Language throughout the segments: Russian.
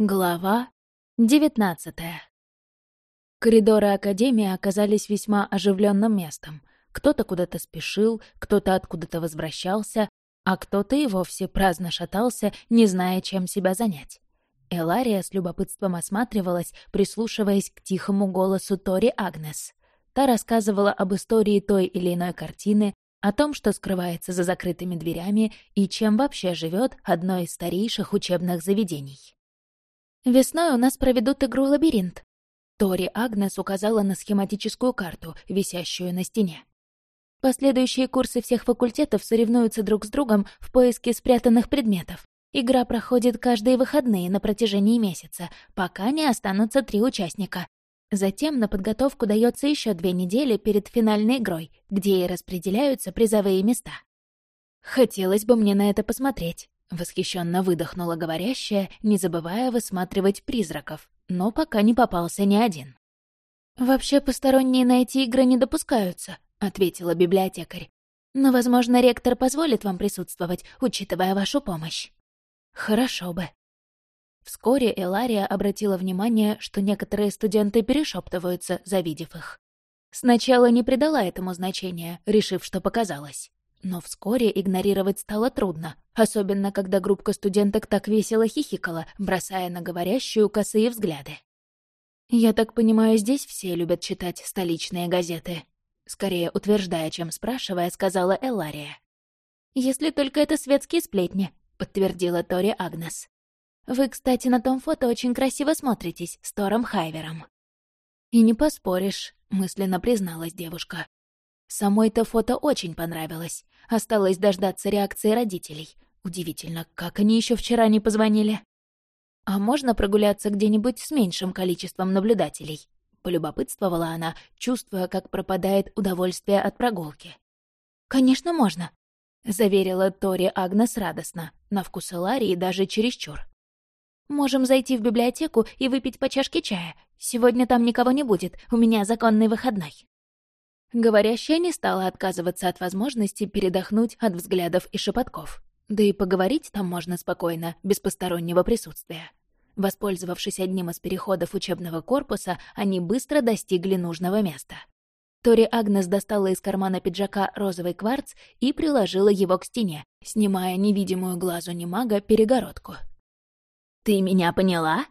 Глава девятнадцатая. Коридоры Академии оказались весьма оживленным местом. Кто-то куда-то спешил, кто-то откуда-то возвращался, а кто-то и вовсе праздно шатался, не зная, чем себя занять. Элария с любопытством осматривалась, прислушиваясь к тихому голосу Тори Агнес. Та рассказывала об истории той или иной картины, о том, что скрывается за закрытыми дверями и чем вообще живет одно из старейших учебных заведений. Весной у нас проведут игру «Лабиринт». Тори Агнес указала на схематическую карту, висящую на стене. Последующие курсы всех факультетов соревнуются друг с другом в поиске спрятанных предметов. Игра проходит каждые выходные на протяжении месяца, пока не останутся три участника. Затем на подготовку дается еще две недели перед финальной игрой, где и распределяются призовые места. Хотелось бы мне на это посмотреть. Восхищенно выдохнула говорящая, не забывая высматривать призраков, но пока не попался ни один. «Вообще посторонние на эти игры не допускаются», — ответила библиотекарь. «Но, возможно, ректор позволит вам присутствовать, учитывая вашу помощь». «Хорошо бы». Вскоре Элария обратила внимание, что некоторые студенты перешептываются, завидев их. Сначала не придала этому значения, решив, что показалось. Но вскоре игнорировать стало трудно, особенно когда группка студенток так весело хихикала, бросая на говорящую косые взгляды. «Я так понимаю, здесь все любят читать столичные газеты», скорее утверждая, чем спрашивая, сказала Эллария. «Если только это светские сплетни», — подтвердила Тори Агнес. «Вы, кстати, на том фото очень красиво смотритесь с Тором Хайвером». «И не поспоришь», — мысленно призналась девушка. Самой-то фото очень понравилось. Осталось дождаться реакции родителей. Удивительно, как они еще вчера не позвонили. «А можно прогуляться где-нибудь с меньшим количеством наблюдателей?» — полюбопытствовала она, чувствуя, как пропадает удовольствие от прогулки. «Конечно, можно», — заверила Тори Агнес радостно, на вкус Ларии даже чересчур. «Можем зайти в библиотеку и выпить по чашке чая. Сегодня там никого не будет, у меня законный выходной». Говорящая не стала отказываться от возможности передохнуть от взглядов и шепотков. Да и поговорить там можно спокойно, без постороннего присутствия. Воспользовавшись одним из переходов учебного корпуса, они быстро достигли нужного места. Тори Агнес достала из кармана пиджака розовый кварц и приложила его к стене, снимая невидимую глазу немага перегородку. «Ты меня поняла?»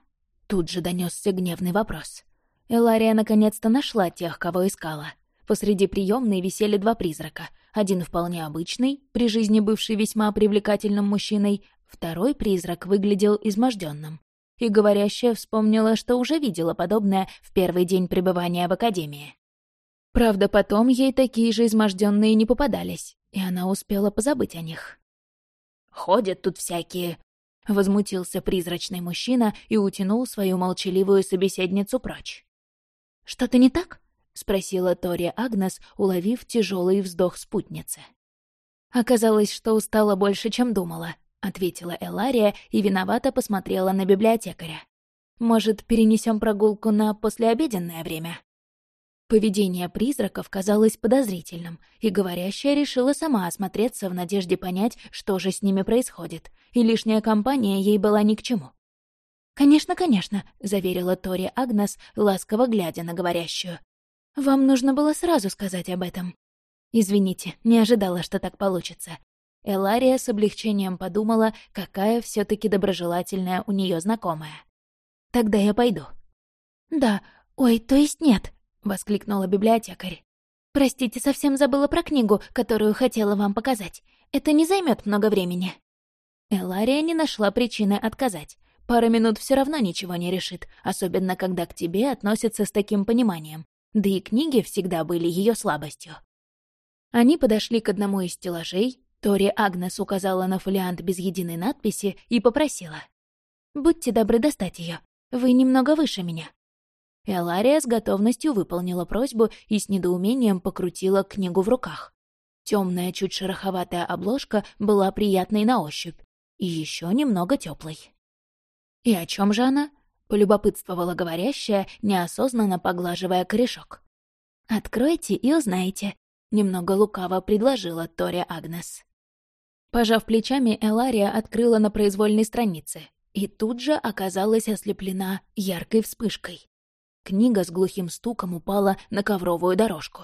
Тут же донесся гневный вопрос. Элария наконец-то нашла тех, кого искала. Посреди приемной висели два призрака. Один вполне обычный, при жизни бывший весьма привлекательным мужчиной, второй призрак выглядел изможденным. И говорящая вспомнила, что уже видела подобное в первый день пребывания в академии. Правда, потом ей такие же изможденные не попадались, и она успела позабыть о них. «Ходят тут всякие...» — возмутился призрачный мужчина и утянул свою молчаливую собеседницу прочь. «Что-то не так?» — спросила Тори Агнес, уловив тяжелый вздох спутницы. «Оказалось, что устала больше, чем думала», — ответила Элария и виновато посмотрела на библиотекаря. «Может, перенесем прогулку на послеобеденное время?» Поведение призраков казалось подозрительным, и говорящая решила сама осмотреться в надежде понять, что же с ними происходит, и лишняя компания ей была ни к чему. «Конечно, конечно», — заверила Тори Агнес, ласково глядя на говорящую. Вам нужно было сразу сказать об этом. Извините, не ожидала, что так получится. Элария с облегчением подумала, какая все таки доброжелательная у нее знакомая. «Тогда я пойду». «Да, ой, то есть нет», — воскликнула библиотекарь. «Простите, совсем забыла про книгу, которую хотела вам показать. Это не займет много времени». Элария не нашла причины отказать. Пара минут все равно ничего не решит, особенно когда к тебе относятся с таким пониманием да и книги всегда были ее слабостью. Они подошли к одному из стеллажей, Тори Агнес указала на фолиант без единой надписи и попросила. «Будьте добры достать ее. Вы немного выше меня». Элария с готовностью выполнила просьбу и с недоумением покрутила книгу в руках. Темная, чуть шероховатая обложка была приятной на ощупь и еще немного теплой. И о чем же она? — полюбопытствовала говорящая, неосознанно поглаживая корешок. «Откройте и узнаете», — немного лукаво предложила Тори Агнес. Пожав плечами, Элария открыла на произвольной странице и тут же оказалась ослеплена яркой вспышкой. Книга с глухим стуком упала на ковровую дорожку.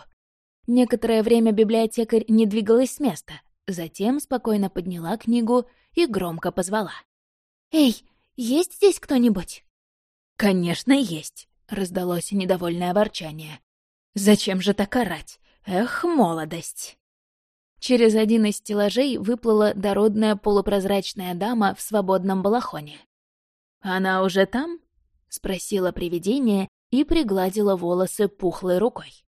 Некоторое время библиотекарь не двигалась с места, затем спокойно подняла книгу и громко позвала. «Эй, есть здесь кто-нибудь?» «Конечно, есть», — раздалось недовольное ворчание. «Зачем же так орать? Эх, молодость!» Через один из стеллажей выплыла дородная полупрозрачная дама в свободном балахоне. «Она уже там?» — спросила привидение и пригладила волосы пухлой рукой.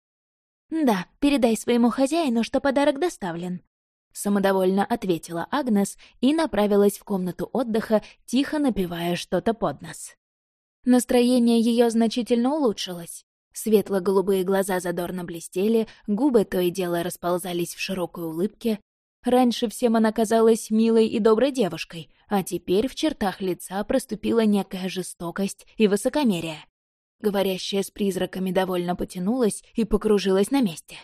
«Да, передай своему хозяину, что подарок доставлен», — самодовольно ответила Агнес и направилась в комнату отдыха, тихо напевая что-то под нос. Настроение ее значительно улучшилось. Светло-голубые глаза задорно блестели, губы то и дело расползались в широкой улыбке. Раньше всем она казалась милой и доброй девушкой, а теперь в чертах лица проступила некая жестокость и высокомерие. Говорящая с призраками довольно потянулась и покружилась на месте.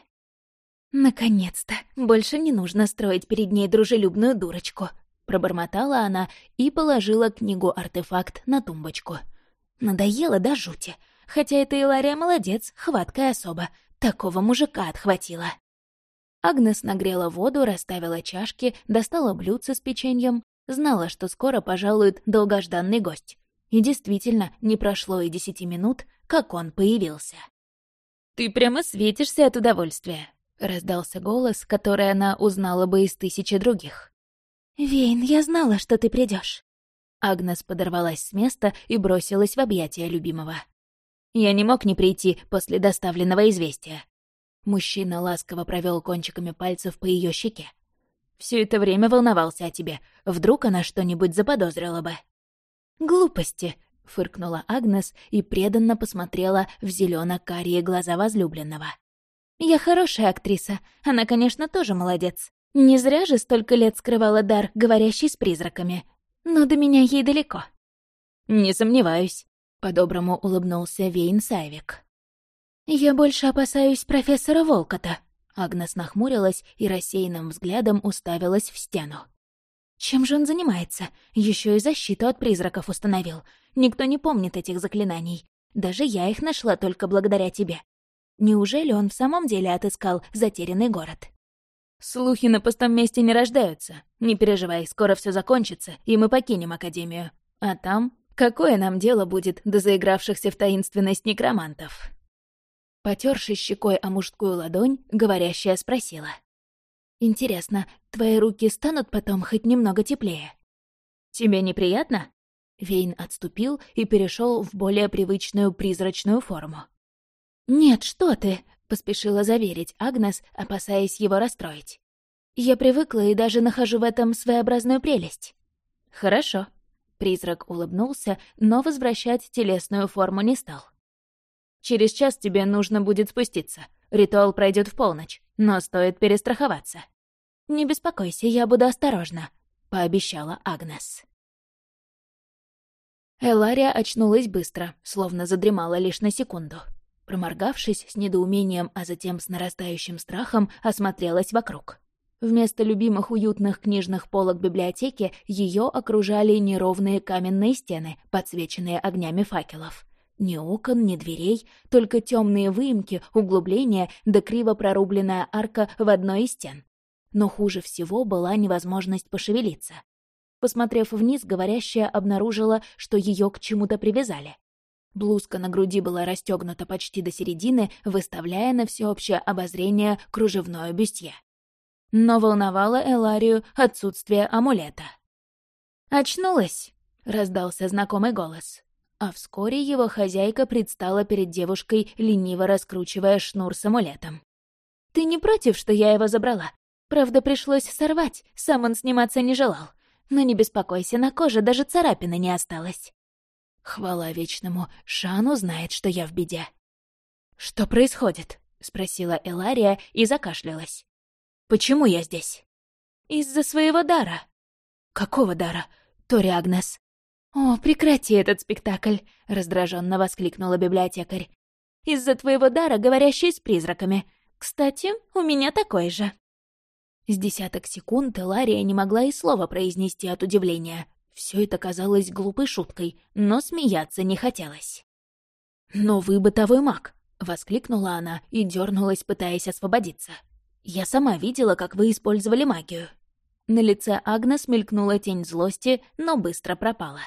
«Наконец-то! Больше не нужно строить перед ней дружелюбную дурочку!» Пробормотала она и положила книгу-артефакт на тумбочку. Надоело до жути. Хотя эта Илария молодец, хваткая особа. Такого мужика отхватила. Агнес нагрела воду, расставила чашки, достала блюдце с печеньем. Знала, что скоро пожалует долгожданный гость. И действительно, не прошло и десяти минут, как он появился. «Ты прямо светишься от удовольствия», — раздался голос, который она узнала бы из тысячи других. «Вейн, я знала, что ты придешь. Агнес подорвалась с места и бросилась в объятия любимого. Я не мог не прийти после доставленного известия. Мужчина ласково провел кончиками пальцев по ее щеке. Все это время волновался о тебе. Вдруг она что-нибудь заподозрила бы. Глупости, фыркнула Агнес и преданно посмотрела в зелено карие глаза возлюбленного. Я хорошая актриса. Она, конечно, тоже молодец. Не зря же столько лет скрывала дар, говорящий с призраками. Но до меня ей далеко. Не сомневаюсь. По-доброму улыбнулся Вейн Сайвик. «Я больше опасаюсь профессора Волкота», — Агнес нахмурилась и рассеянным взглядом уставилась в стену. «Чем же он занимается? Еще и защиту от призраков установил. Никто не помнит этих заклинаний. Даже я их нашла только благодаря тебе. Неужели он в самом деле отыскал затерянный город?» «Слухи на пустом месте не рождаются. Не переживай, скоро все закончится, и мы покинем Академию. А там Какое нам дело будет до заигравшихся в таинственность некромантов? Потерши щекой о мужскую ладонь, говорящая спросила. «Интересно, твои руки станут потом хоть немного теплее?» «Тебе неприятно?» Вейн отступил и перешел в более привычную призрачную форму. «Нет, что ты!» — поспешила заверить Агнес, опасаясь его расстроить. «Я привыкла и даже нахожу в этом своеобразную прелесть». «Хорошо», Призрак улыбнулся, но возвращать телесную форму не стал. «Через час тебе нужно будет спуститься. Ритуал пройдет в полночь, но стоит перестраховаться». «Не беспокойся, я буду осторожна», — пообещала Агнес. Элария очнулась быстро, словно задремала лишь на секунду. Проморгавшись с недоумением, а затем с нарастающим страхом, осмотрелась вокруг. Вместо любимых уютных книжных полок библиотеки ее окружали неровные каменные стены, подсвеченные огнями факелов. Ни окон, ни дверей, только темные выемки, углубления да криво прорубленная арка в одной из стен. Но хуже всего была невозможность пошевелиться. Посмотрев вниз, говорящая обнаружила, что ее к чему-то привязали. Блузка на груди была расстегнута почти до середины, выставляя на всеобщее обозрение кружевное бюстье но волновало Эларию отсутствие амулета. «Очнулась!» — раздался знакомый голос. А вскоре его хозяйка предстала перед девушкой, лениво раскручивая шнур с амулетом. «Ты не против, что я его забрала? Правда, пришлось сорвать, сам он сниматься не желал. Но не беспокойся, на коже даже царапины не осталось». Хвала вечному, Шану знает, что я в беде. «Что происходит?» — спросила Элария и закашлялась. Почему я здесь?» «Из-за своего дара». «Какого дара?» «Тори Агнес». «О, прекрати этот спектакль!» — раздраженно воскликнула библиотекарь. «Из-за твоего дара, говорящий с призраками. Кстати, у меня такой же». С десяток секунд Лария не могла и слова произнести от удивления. Все это казалось глупой шуткой, но смеяться не хотелось. «Но вы бытовой маг!» — воскликнула она и дернулась, пытаясь освободиться. «Я сама видела, как вы использовали магию». На лице Агнес мелькнула тень злости, но быстро пропала.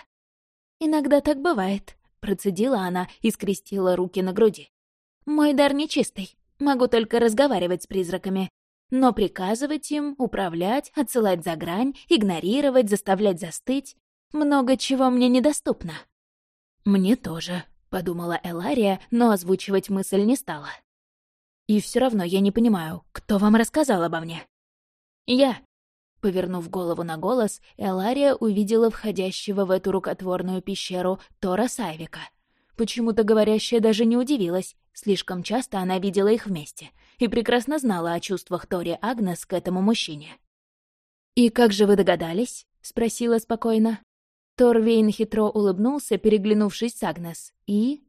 «Иногда так бывает», — процедила она и скрестила руки на груди. «Мой дар нечистый. Могу только разговаривать с призраками. Но приказывать им, управлять, отсылать за грань, игнорировать, заставлять застыть — много чего мне недоступно. «Мне тоже», — подумала Элария, но озвучивать мысль не стала. «И все равно я не понимаю, кто вам рассказал обо мне?» «Я». Повернув голову на голос, Элария увидела входящего в эту рукотворную пещеру Тора Сайвика. Почему-то говорящая даже не удивилась, слишком часто она видела их вместе — и прекрасно знала о чувствах Тори Агнес к этому мужчине. «И как же вы догадались?» — спросила спокойно. Торвейн хитро улыбнулся, переглянувшись с Агнес, и...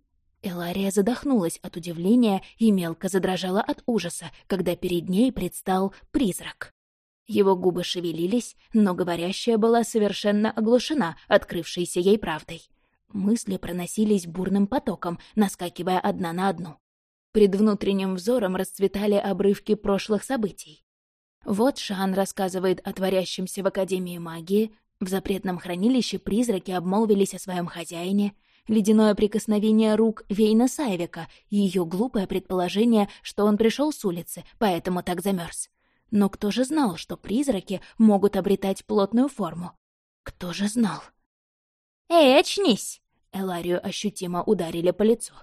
Элария задохнулась от удивления и мелко задрожала от ужаса, когда перед ней предстал призрак. Его губы шевелились, но говорящая была совершенно оглушена открывшейся ей правдой. Мысли проносились бурным потоком, наскакивая одна на одну. Пред внутренним взором расцветали обрывки прошлых событий. Вот Шан рассказывает о творящемся в Академии магии, в запретном хранилище призраки обмолвились о своем хозяине, ледяное прикосновение рук Вейна Сайвика и ее глупое предположение, что он пришел с улицы, поэтому так замерз. Но кто же знал, что призраки могут обретать плотную форму? Кто же знал? «Эй, очнись!» Эларию ощутимо ударили по лицу.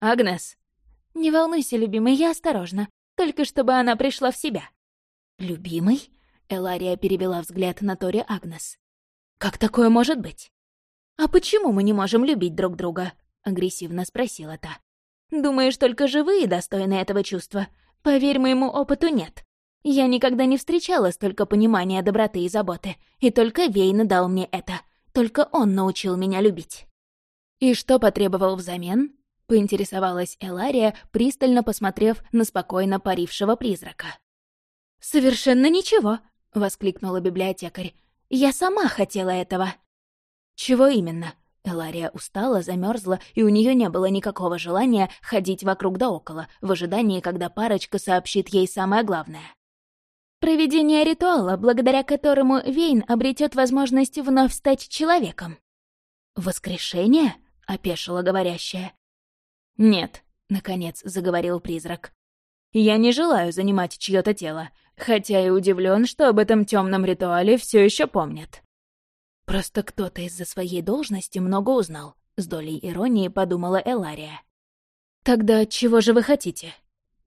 «Агнес!» «Не волнуйся, любимый, я осторожна. Только чтобы она пришла в себя». «Любимый?» — Элария перевела взгляд на Тори Агнес. «Как такое может быть?» «А почему мы не можем любить друг друга?» — агрессивно спросила та. «Думаешь, только живые достойны этого чувства? Поверь, моему опыту нет. Я никогда не встречала столько понимания, доброты и заботы, и только Вейна дал мне это. Только он научил меня любить». «И что потребовал взамен?» поинтересовалась Элария, пристально посмотрев на спокойно парившего призрака. «Совершенно ничего», — воскликнула библиотекарь. «Я сама хотела этого». «Чего именно?» Элария устала, замерзла, и у нее не было никакого желания ходить вокруг да около, в ожидании, когда парочка сообщит ей самое главное. «Проведение ритуала, благодаря которому Вейн обретет возможность вновь стать человеком». «Воскрешение?» — опешила говорящая. «Нет», — наконец заговорил призрак. «Я не желаю занимать чье-то тело, хотя и удивлен, что об этом темном ритуале все еще помнят». «Просто кто-то из-за своей должности много узнал», — с долей иронии подумала Элария. «Тогда чего же вы хотите?»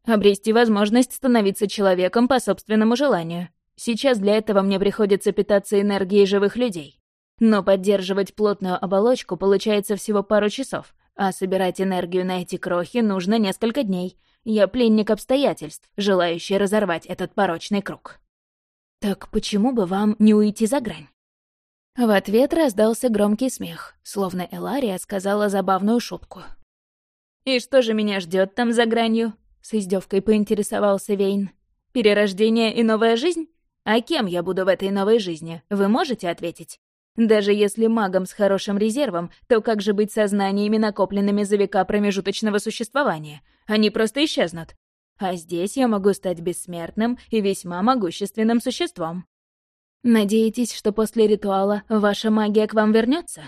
«Обрести возможность становиться человеком по собственному желанию. Сейчас для этого мне приходится питаться энергией живых людей. Но поддерживать плотную оболочку получается всего пару часов, а собирать энергию на эти крохи нужно несколько дней. Я пленник обстоятельств, желающий разорвать этот порочный круг. Так почему бы вам не уйти за грань? В ответ раздался громкий смех, словно Элария сказала забавную шутку. «И что же меня ждет там за гранью?» — с издевкой поинтересовался Вейн. «Перерождение и новая жизнь? А кем я буду в этой новой жизни? Вы можете ответить? Даже если магом с хорошим резервом, то как же быть со знаниями, накопленными за века промежуточного существования? Они просто исчезнут. А здесь я могу стать бессмертным и весьма могущественным существом. Надеетесь, что после ритуала ваша магия к вам вернется?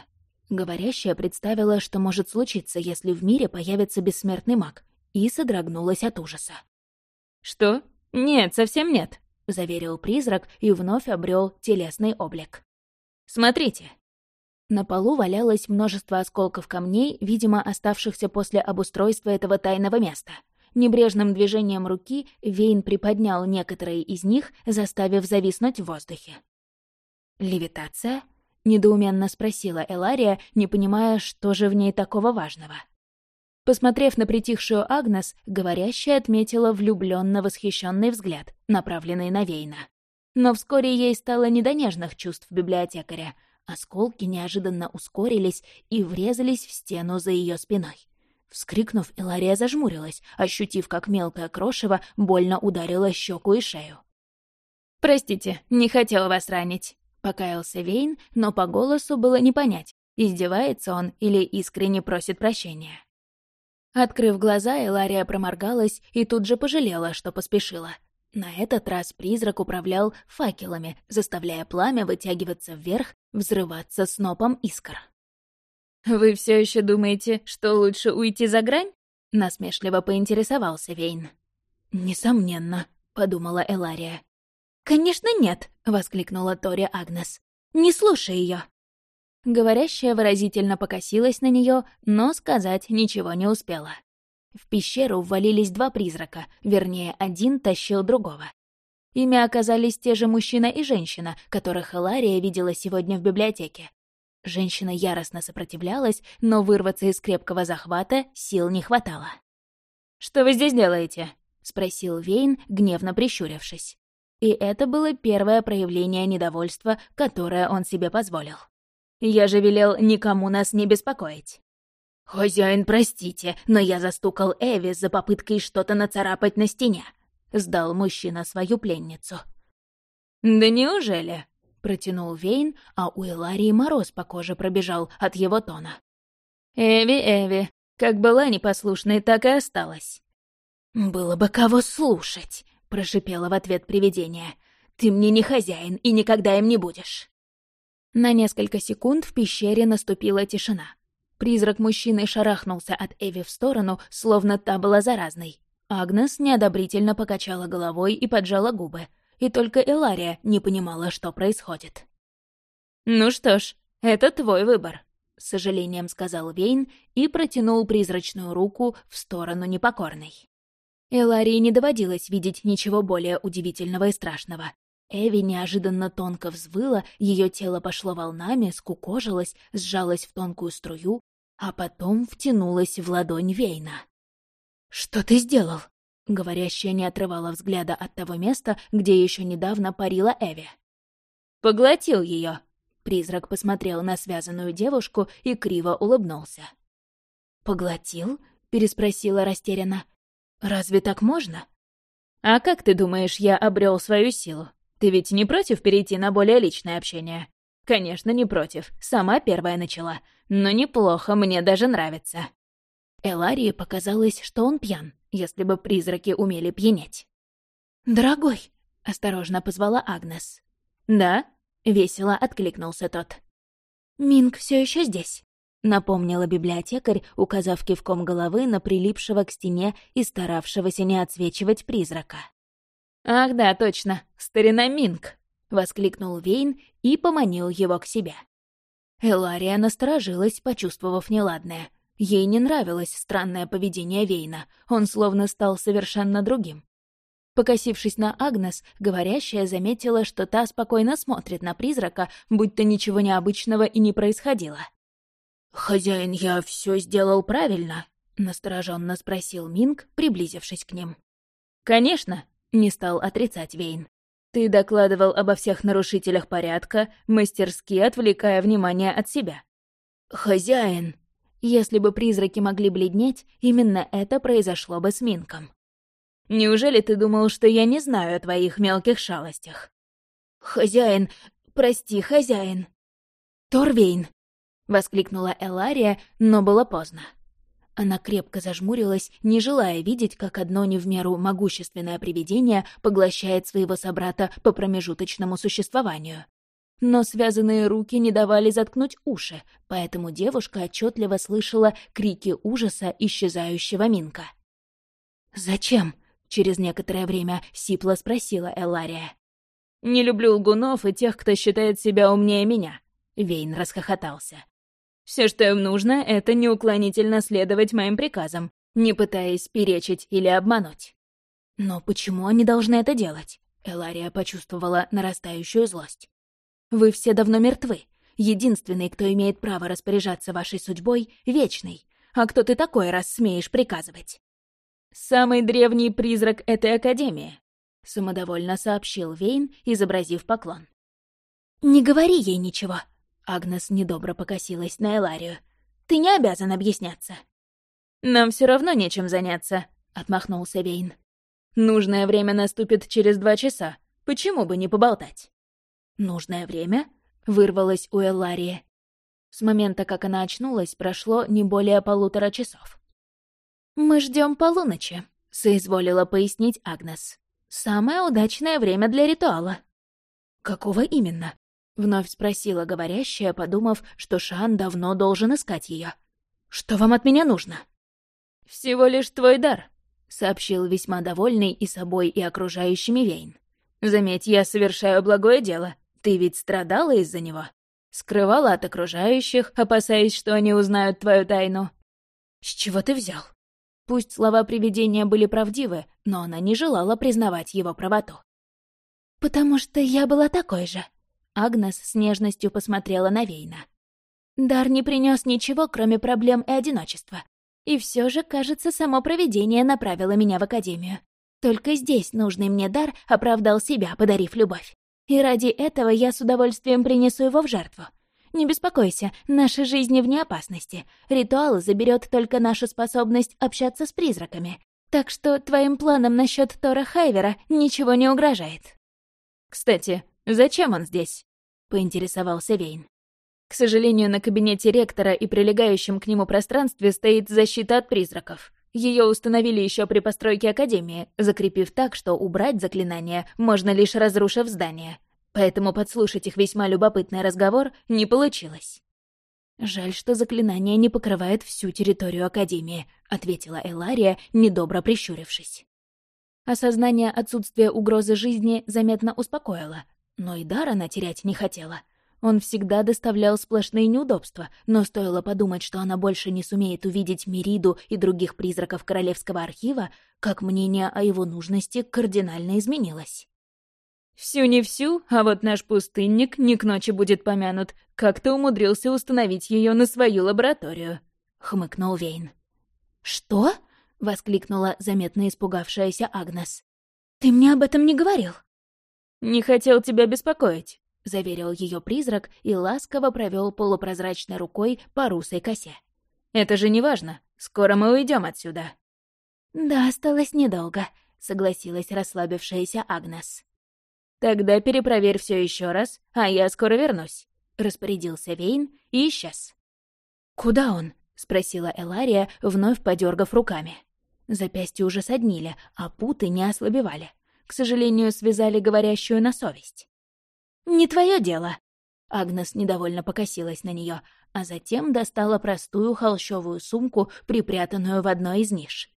Говорящая представила, что может случиться, если в мире появится бессмертный маг, и содрогнулась от ужаса. «Что? Нет, совсем нет», — заверил призрак и вновь обрел телесный облик. Смотрите!» На полу валялось множество осколков камней, видимо, оставшихся после обустройства этого тайного места. Небрежным движением руки Вейн приподнял некоторые из них, заставив зависнуть в воздухе. «Левитация?» — недоуменно спросила Элария, не понимая, что же в ней такого важного. Посмотрев на притихшую Агнес, говорящая отметила влюбленно восхищенный взгляд, направленный на Вейна. Но вскоре ей стало не до нежных чувств библиотекаря. Осколки неожиданно ускорились и врезались в стену за ее спиной. Вскрикнув, Илария зажмурилась, ощутив, как мелкое крошево больно ударило щеку и шею. «Простите, не хотела вас ранить», — Покаялся Вейн, но по голосу было не понять, издевается он или искренне просит прощения. Открыв глаза, Элария проморгалась и тут же пожалела, что поспешила. На этот раз призрак управлял факелами, заставляя пламя вытягиваться вверх, взрываться снопом искр. «Вы все еще думаете, что лучше уйти за грань?» — насмешливо поинтересовался Вейн. «Несомненно», — подумала Элария. «Конечно нет!» — воскликнула Тори Агнес. «Не слушай ее. Говорящая выразительно покосилась на нее, но сказать ничего не успела. В пещеру ввалились два призрака, вернее, один тащил другого. Ими оказались те же мужчина и женщина, которых Элария видела сегодня в библиотеке. Женщина яростно сопротивлялась, но вырваться из крепкого захвата сил не хватало. «Что вы здесь делаете?» — спросил Вейн, гневно прищурившись. И это было первое проявление недовольства, которое он себе позволил. «Я же велел никому нас не беспокоить». «Хозяин, простите, но я застукал Эви за попыткой что-то нацарапать на стене», — сдал мужчина свою пленницу. «Да неужели?» — протянул Вейн, а у Эларии мороз по коже пробежал от его тона. «Эви, Эви, как была непослушной, так и осталась». «Было бы кого слушать», прошипела в ответ привидение. «Ты мне не хозяин и никогда им не будешь!» На несколько секунд в пещере наступила тишина. Призрак мужчины шарахнулся от Эви в сторону, словно та была заразной. Агнес неодобрительно покачала головой и поджала губы. И только Элария не понимала, что происходит. «Ну что ж, это твой выбор», — с сожалением сказал Вейн и протянул призрачную руку в сторону непокорной. Эларии не доводилось видеть ничего более удивительного и страшного. Эви неожиданно тонко взвыла, ее тело пошло волнами, скукожилось, сжалось в тонкую струю, а потом втянулось в ладонь Вейна. «Что ты сделал?» Говорящая не отрывала взгляда от того места, где еще недавно парила Эви. «Поглотил ее. Призрак посмотрел на связанную девушку и криво улыбнулся. «Поглотил?» — переспросила растерянно. Разве так можно? А как ты думаешь, я обрел свою силу? Ты ведь не против перейти на более личное общение? Конечно, не против. Сама первая начала. Но неплохо, мне даже нравится. Эларии показалось, что он пьян, если бы призраки умели пьянеть. «Дорогой!» — осторожно позвала Агнес. «Да?» — весело откликнулся тот. «Минг все еще здесь?» напомнила библиотекарь, указав кивком головы на прилипшего к стене и старавшегося не отсвечивать призрака. «Ах да, точно, старина Минг!» — воскликнул Вейн и поманил его к себе. Элария насторожилась, почувствовав неладное. Ей не нравилось странное поведение Вейна, он словно стал совершенно другим. Покосившись на Агнес, говорящая заметила, что та спокойно смотрит на призрака, будто ничего необычного и не происходило. «Хозяин, я все сделал правильно?» — настороженно спросил Минг, приблизившись к ним. «Конечно», — не стал отрицать Вейн. «Ты докладывал обо всех нарушителях порядка, мастерски отвлекая внимание от себя». «Хозяин!» Если бы призраки могли бледнеть, именно это произошло бы с Минком. «Неужели ты думал, что я не знаю о твоих мелких шалостях?» «Хозяин! Прости, хозяин!» «Торвейн!» — воскликнула Элария, но было поздно. Она крепко зажмурилась, не желая видеть, как одно не в меру могущественное привидение поглощает своего собрата по промежуточному существованию. Но связанные руки не давали заткнуть уши, поэтому девушка отчетливо слышала крики ужаса исчезающего Минка. «Зачем?» — через некоторое время сипло спросила Элария. «Не люблю лгунов и тех, кто считает себя умнее меня», — Вейн расхохотался. Все, что им нужно, это неуклонительно следовать моим приказам, не пытаясь перечить или обмануть. Но почему они должны это делать? Элария почувствовала нарастающую злость. Вы все давно мертвы. Единственный, кто имеет право распоряжаться вашей судьбой, — вечный. А кто ты такой, раз смеешь приказывать? Самый древний призрак этой академии, — самодовольно сообщил Вейн, изобразив поклон. «Не говори ей ничего», Агнес недобро покосилась на Эларию. «Ты не обязан объясняться». «Нам все равно нечем заняться», — отмахнулся Вейн. «Нужное время наступит через два часа. Почему бы не поболтать?» «Нужное время?» — вырвалось у Элларии. С момента, как она очнулась, прошло не более полутора часов. «Мы ждем полуночи», — соизволила пояснить Агнес. «Самое удачное время для ритуала». «Какого именно?» — вновь спросила говорящая, подумав, что Шан давно должен искать ее. «Что вам от меня нужно?» «Всего лишь твой дар», — сообщил весьма довольный и собой, и окружающими Вейн. «Заметь, я совершаю благое дело. Ты ведь страдала из-за него. Скрывала от окружающих, опасаясь, что они узнают твою тайну. С чего ты взял?» Пусть слова привидения были правдивы, но она не желала признавать его правоту. «Потому что я была такой же», — Агнес с нежностью посмотрела на Вейна. «Дар не принес ничего, кроме проблем и одиночества. И все же, кажется, само провидение направило меня в Академию. Только здесь нужный мне дар оправдал себя, подарив любовь. И ради этого я с удовольствием принесу его в жертву. Не беспокойся, наши жизни вне опасности. Ритуал заберет только нашу способность общаться с призраками. Так что твоим планам насчет Тора Хайвера ничего не угрожает. Кстати, зачем он здесь? поинтересовался Вейн. К сожалению, на кабинете ректора и прилегающем к нему пространстве стоит защита от призраков. Ее установили еще при постройке Академии, закрепив так, что убрать заклинание можно лишь разрушив здание. Поэтому подслушать их весьма любопытный разговор не получилось. «Жаль, что заклинание не покрывает всю территорию Академии», — ответила Элария, недобро прищурившись. Осознание отсутствия угрозы жизни заметно успокоило, но и дар она терять не хотела — он всегда доставлял сплошные неудобства, но стоило подумать, что она больше не сумеет увидеть Мириду и других призраков Королевского архива, как мнение о его нужности кардинально изменилось. «Всю не всю, а вот наш пустынник не к ночи будет помянут. Как ты умудрился установить ее на свою лабораторию?» — хмыкнул Вейн. «Что?» — воскликнула заметно испугавшаяся Агнес. «Ты мне об этом не говорил». «Не хотел тебя беспокоить. — заверил ее призрак и ласково провел полупрозрачной рукой по русой косе. «Это же не важно. Скоро мы уйдем отсюда». «Да, осталось недолго», — согласилась расслабившаяся Агнес. «Тогда перепроверь все еще раз, а я скоро вернусь», — распорядился Вейн и исчез. «Куда он?» — спросила Элария, вновь подергав руками. Запястья уже соднили, а путы не ослабевали. К сожалению, связали говорящую на совесть. «Не твое дело!» Агнес недовольно покосилась на нее, а затем достала простую холщовую сумку, припрятанную в одной из ниш.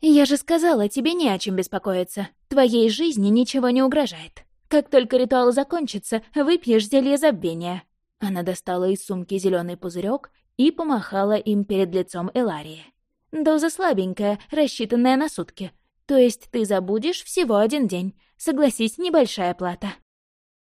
«Я же сказала, тебе не о чем беспокоиться. Твоей жизни ничего не угрожает. Как только ритуал закончится, выпьешь зелье забвения». Она достала из сумки зеленый пузырек и помахала им перед лицом Эларии. «Доза слабенькая, рассчитанная на сутки. То есть ты забудешь всего один день. Согласись, небольшая плата».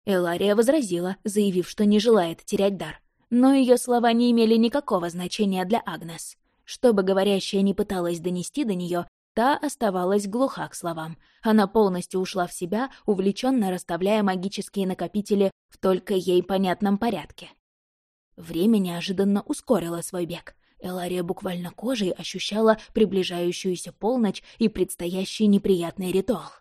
Элария возразила, заявив, что не желает терять дар. Но ее слова не имели никакого значения для Агнес. Что бы говорящая не пыталась донести до нее, та оставалась глуха к словам. Она полностью ушла в себя, увлеченно расставляя магические накопители в только ей понятном порядке. Время неожиданно ускорило свой бег. Элария буквально кожей ощущала приближающуюся полночь и предстоящий неприятный ритуал.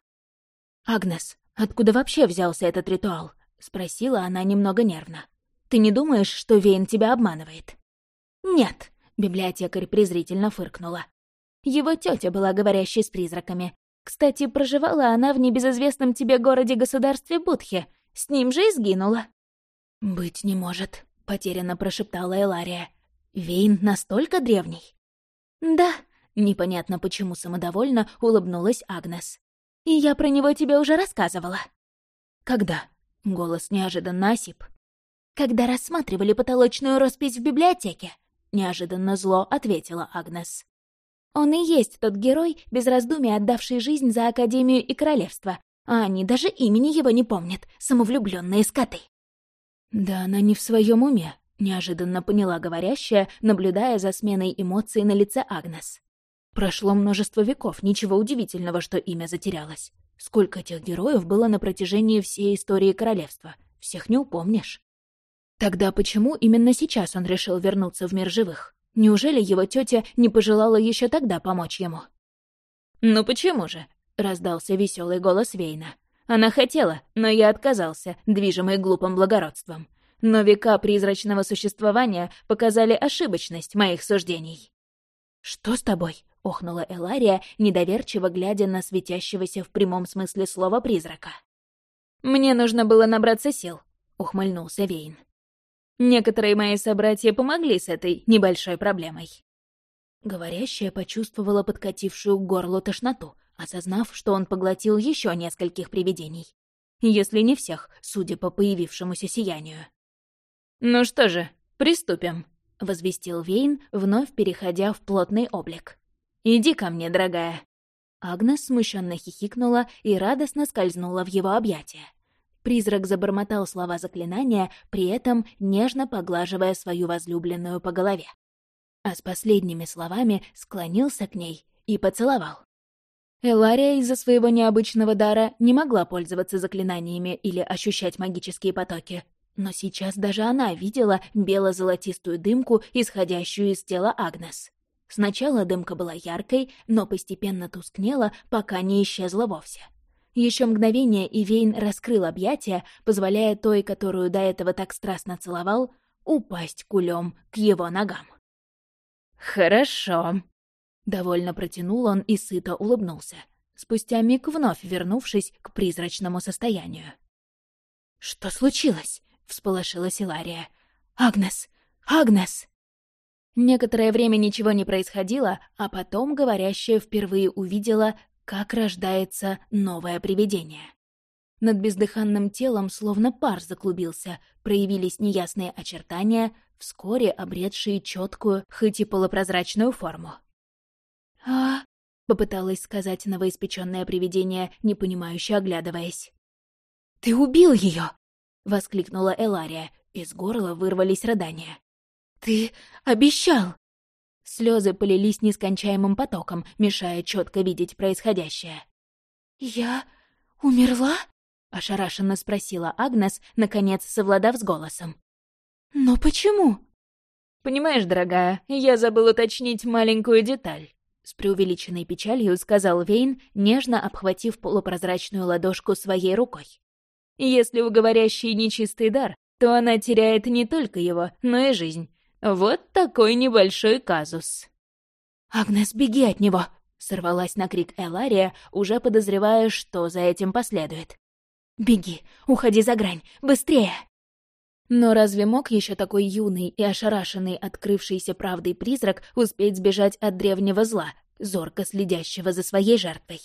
«Агнес, откуда вообще взялся этот ритуал?» — спросила она немного нервно. «Ты не думаешь, что Вейн тебя обманывает?» «Нет», — библиотекарь презрительно фыркнула. «Его тетя была говорящей с призраками. Кстати, проживала она в небезызвестном тебе городе-государстве Будхе. С ним же и сгинула». «Быть не может», — потерянно прошептала Элария. «Вейн настолько древний?» «Да», — непонятно почему самодовольно улыбнулась Агнес. «И я про него тебе уже рассказывала». «Когда?» Голос неожиданно осип. «Когда рассматривали потолочную роспись в библиотеке», — неожиданно зло ответила Агнес. «Он и есть тот герой, без раздумий отдавший жизнь за Академию и Королевство, а они даже имени его не помнят, самовлюбленные скоты». «Да она не в своем уме», — неожиданно поняла говорящая, наблюдая за сменой эмоций на лице Агнес. Прошло множество веков, ничего удивительного, что имя затерялось. Сколько этих героев было на протяжении всей истории королевства? Всех не упомнишь. Тогда почему именно сейчас он решил вернуться в мир живых? Неужели его тетя не пожелала еще тогда помочь ему? «Ну почему же?» — раздался веселый голос Вейна. Она хотела, но я отказался, движимый глупым благородством. Но века призрачного существования показали ошибочность моих суждений. «Что с тобой?» — охнула Элария, недоверчиво глядя на светящегося в прямом смысле слова призрака. «Мне нужно было набраться сил», — ухмыльнулся Вейн. «Некоторые мои собратья помогли с этой небольшой проблемой». Говорящая почувствовала подкатившую к горлу тошноту, осознав, что он поглотил еще нескольких привидений. Если не всех, судя по появившемуся сиянию. «Ну что же, приступим», — возвестил Вейн, вновь переходя в плотный облик. «Иди ко мне, дорогая». Агнес смущенно хихикнула и радостно скользнула в его объятия. Призрак забормотал слова заклинания, при этом нежно поглаживая свою возлюбленную по голове. А с последними словами склонился к ней и поцеловал. Элария из-за своего необычного дара не могла пользоваться заклинаниями или ощущать магические потоки, но сейчас даже она видела бело-золотистую дымку, исходящую из тела Агнес. Сначала дымка была яркой, но постепенно тускнела, пока не исчезла вовсе. Еще мгновение Ивейн раскрыл объятия, позволяя той, которую до этого так страстно целовал, упасть кулем к его ногам. «Хорошо», — довольно протянул он и сыто улыбнулся, спустя миг вновь вернувшись к призрачному состоянию. «Что случилось?» Всполошилась Илария. «Агнес! Агнес!» Некоторое время ничего не происходило, а потом говорящая впервые увидела, как рождается новое привидение. Над бездыханным телом словно пар заклубился, проявились неясные очертания, вскоре обретшие четкую, хоть и полупрозрачную форму. «А...» — попыталась сказать новоиспеченное привидение, непонимающе оглядываясь. «Ты убил ее! — воскликнула Элария. Из горла вырвались рыдания. «Ты обещал!» Слезы полились нескончаемым потоком, мешая четко видеть происходящее. «Я умерла?» — ошарашенно спросила Агнес, наконец совладав с голосом. «Но почему?» «Понимаешь, дорогая, я забыл уточнить маленькую деталь», — с преувеличенной печалью сказал Вейн, нежно обхватив полупрозрачную ладошку своей рукой. Если у говорящей нечистый дар, то она теряет не только его, но и жизнь. Вот такой небольшой казус. «Агнес, беги от него!» — сорвалась на крик Элария, уже подозревая, что за этим последует. «Беги, уходи за грань, быстрее!» Но разве мог еще такой юный и ошарашенный открывшийся правдой призрак успеть сбежать от древнего зла, зорко следящего за своей жертвой?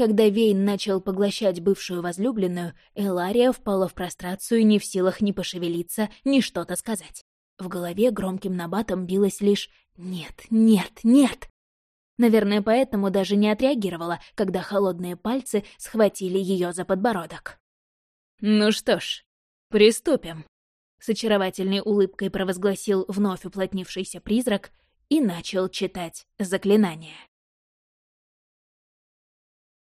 Когда Вейн начал поглощать бывшую возлюбленную, Элария впала в прострацию, не в силах ни пошевелиться, ни что-то сказать. В голове громким набатом билось лишь «нет, нет, нет». Наверное, поэтому даже не отреагировала, когда холодные пальцы схватили ее за подбородок. «Ну что ж, приступим», — с очаровательной улыбкой провозгласил вновь уплотнившийся призрак и начал читать заклинание.